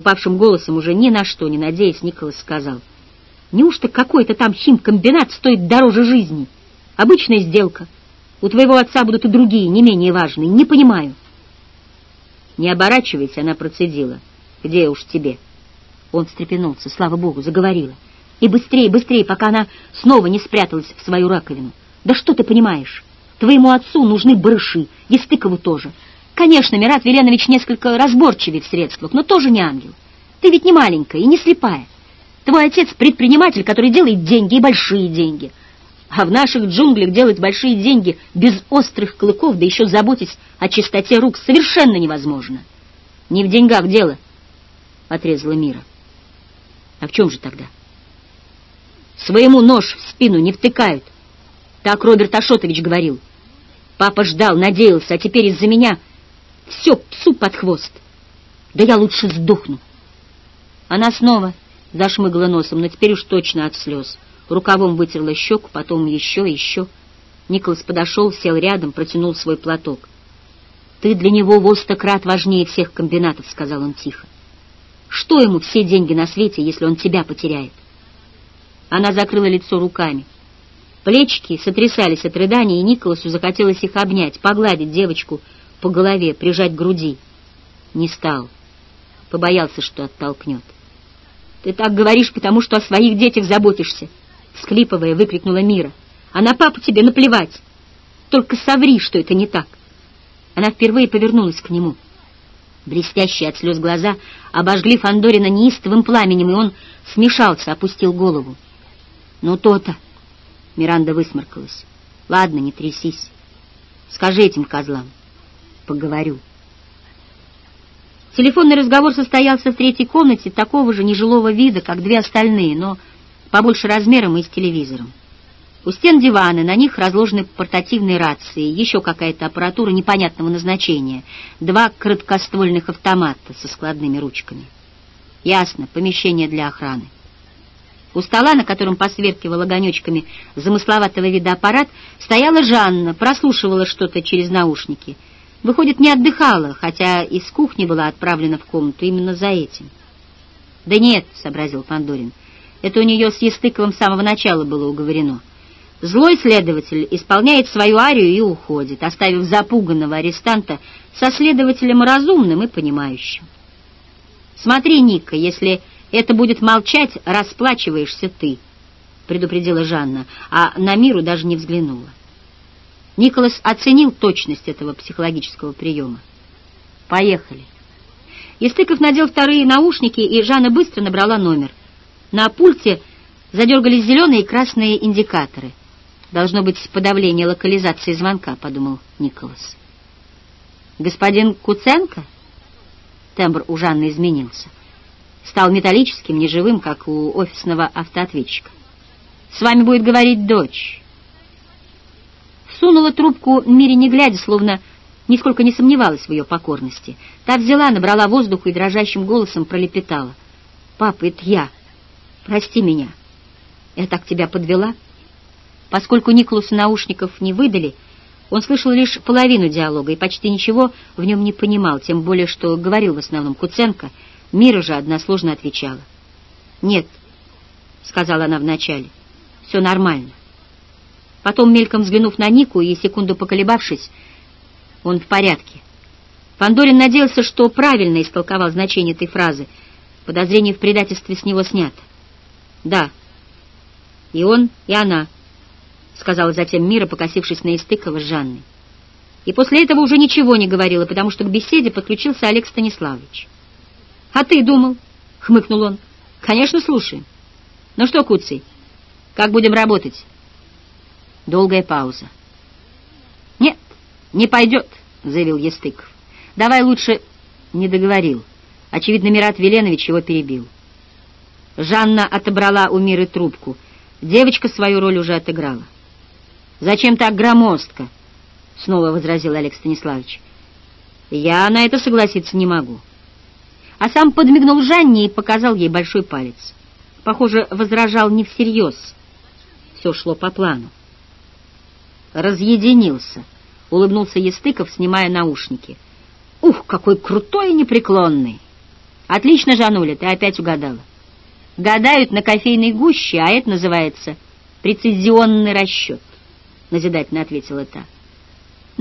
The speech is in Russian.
Упавшим голосом, уже ни на что не надеясь, Николас сказал. «Неужто какой-то там химкомбинат стоит дороже жизни? Обычная сделка. У твоего отца будут и другие, не менее важные. Не понимаю». Не оборачиваясь, она процедила. «Где уж тебе?» Он встрепенулся, слава богу, заговорила. И быстрее, быстрее, пока она снова не спряталась в свою раковину. «Да что ты понимаешь? Твоему отцу нужны барыши, и Стыкову тоже. Конечно, Мират Веленович несколько разборчивее в средствах, но тоже не ангел. Ты ведь не маленькая и не слепая. Твой отец предприниматель, который делает деньги и большие деньги. А в наших джунглях делать большие деньги без острых клыков, да еще заботясь о чистоте рук, совершенно невозможно. Не в деньгах дело, — отрезала Мира. А в чем же тогда? Своему нож в спину не втыкают. Так Роберт Ашотович говорил. Папа ждал, надеялся, а теперь из-за меня все псу под хвост. Да я лучше сдохну. Она снова зашмыгла носом, но теперь уж точно от слез. Рукавом вытерла щеку, потом еще, еще. Николас подошел, сел рядом, протянул свой платок. «Ты для него во сто крат важнее всех комбинатов», — сказал он тихо. «Что ему все деньги на свете, если он тебя потеряет?» Она закрыла лицо руками. Плечики сотрясались от рыдания, и Николасу захотелось их обнять, погладить девочку по голове, прижать к груди. Не стал. Побоялся, что оттолкнет. «Ты так говоришь, потому что о своих детях заботишься!» Всклипывая, выкрикнула Мира. «А на папу тебе наплевать! Только соври, что это не так!» Она впервые повернулась к нему. Блестящие от слез глаза обожгли Фандорина неистовым пламенем, и он смешался, опустил голову. «Ну то-то!» — Миранда высморкалась. «Ладно, не трясись. Скажи этим козлам. Поговорю». Телефонный разговор состоялся в третьей комнате такого же нежилого вида, как две остальные, но побольше размером и с телевизором. У стен диваны, на них разложены портативные рации, еще какая-то аппаратура непонятного назначения, два краткоствольных автомата со складными ручками. Ясно, помещение для охраны. У стола, на котором посверкивал огонечками замысловатого вида аппарат, стояла Жанна, прослушивала что-то через наушники — Выходит, не отдыхала, хотя из кухни была отправлена в комнату именно за этим. «Да нет», — сообразил Пандорин, — «это у нее с Естыковым с самого начала было уговорено. Злой следователь исполняет свою арию и уходит, оставив запуганного арестанта со следователем разумным и понимающим. «Смотри, Ника, если это будет молчать, расплачиваешься ты», — предупредила Жанна, а на миру даже не взглянула. Николас оценил точность этого психологического приема. «Поехали». Истыков надел вторые наушники, и Жанна быстро набрала номер. На пульте задергались зеленые и красные индикаторы. «Должно быть подавление локализации звонка», — подумал Николас. «Господин Куценко?» Тембр у Жанны изменился. Стал металлическим, неживым, как у офисного автоответчика. «С вами будет говорить дочь» сунула трубку Мире не глядя, словно нисколько не сомневалась в ее покорности. Та взяла, набрала воздуху и дрожащим голосом пролепетала. «Папа, это я. Прости меня. Я так тебя подвела?» Поскольку Николасу наушников не выдали, он слышал лишь половину диалога и почти ничего в нем не понимал, тем более, что говорил в основном Куценко, Мира же односложно отвечала. «Нет», — сказала она вначале, — «все нормально». Потом, мельком взглянув на Нику и секунду поколебавшись, он в порядке. Фандорин надеялся, что правильно истолковал значение этой фразы. Подозрение в предательстве с него снято. «Да, и он, и она», — сказала затем Мира, покосившись на Истыкова с Жанной. И после этого уже ничего не говорила, потому что к беседе подключился Олег Станиславович. «А ты думал?» — хмыкнул он. «Конечно, слушаем. Ну что, Куций, как будем работать?» Долгая пауза. «Нет, не пойдет», — заявил Естыков. «Давай лучше...» — не договорил. Очевидно, Мират Веленович его перебил. Жанна отобрала у Миры трубку. Девочка свою роль уже отыграла. «Зачем так громоздко?» — снова возразил Олег Станиславович. «Я на это согласиться не могу». А сам подмигнул Жанне и показал ей большой палец. Похоже, возражал не всерьез. Все шло по плану разъединился, — улыбнулся Естыков, снимая наушники. — Ух, какой крутой и непреклонный! Отлично, Жануля, ты опять угадала. Гадают на кофейной гуще, а это называется прецизионный расчет, назидательно ответила та.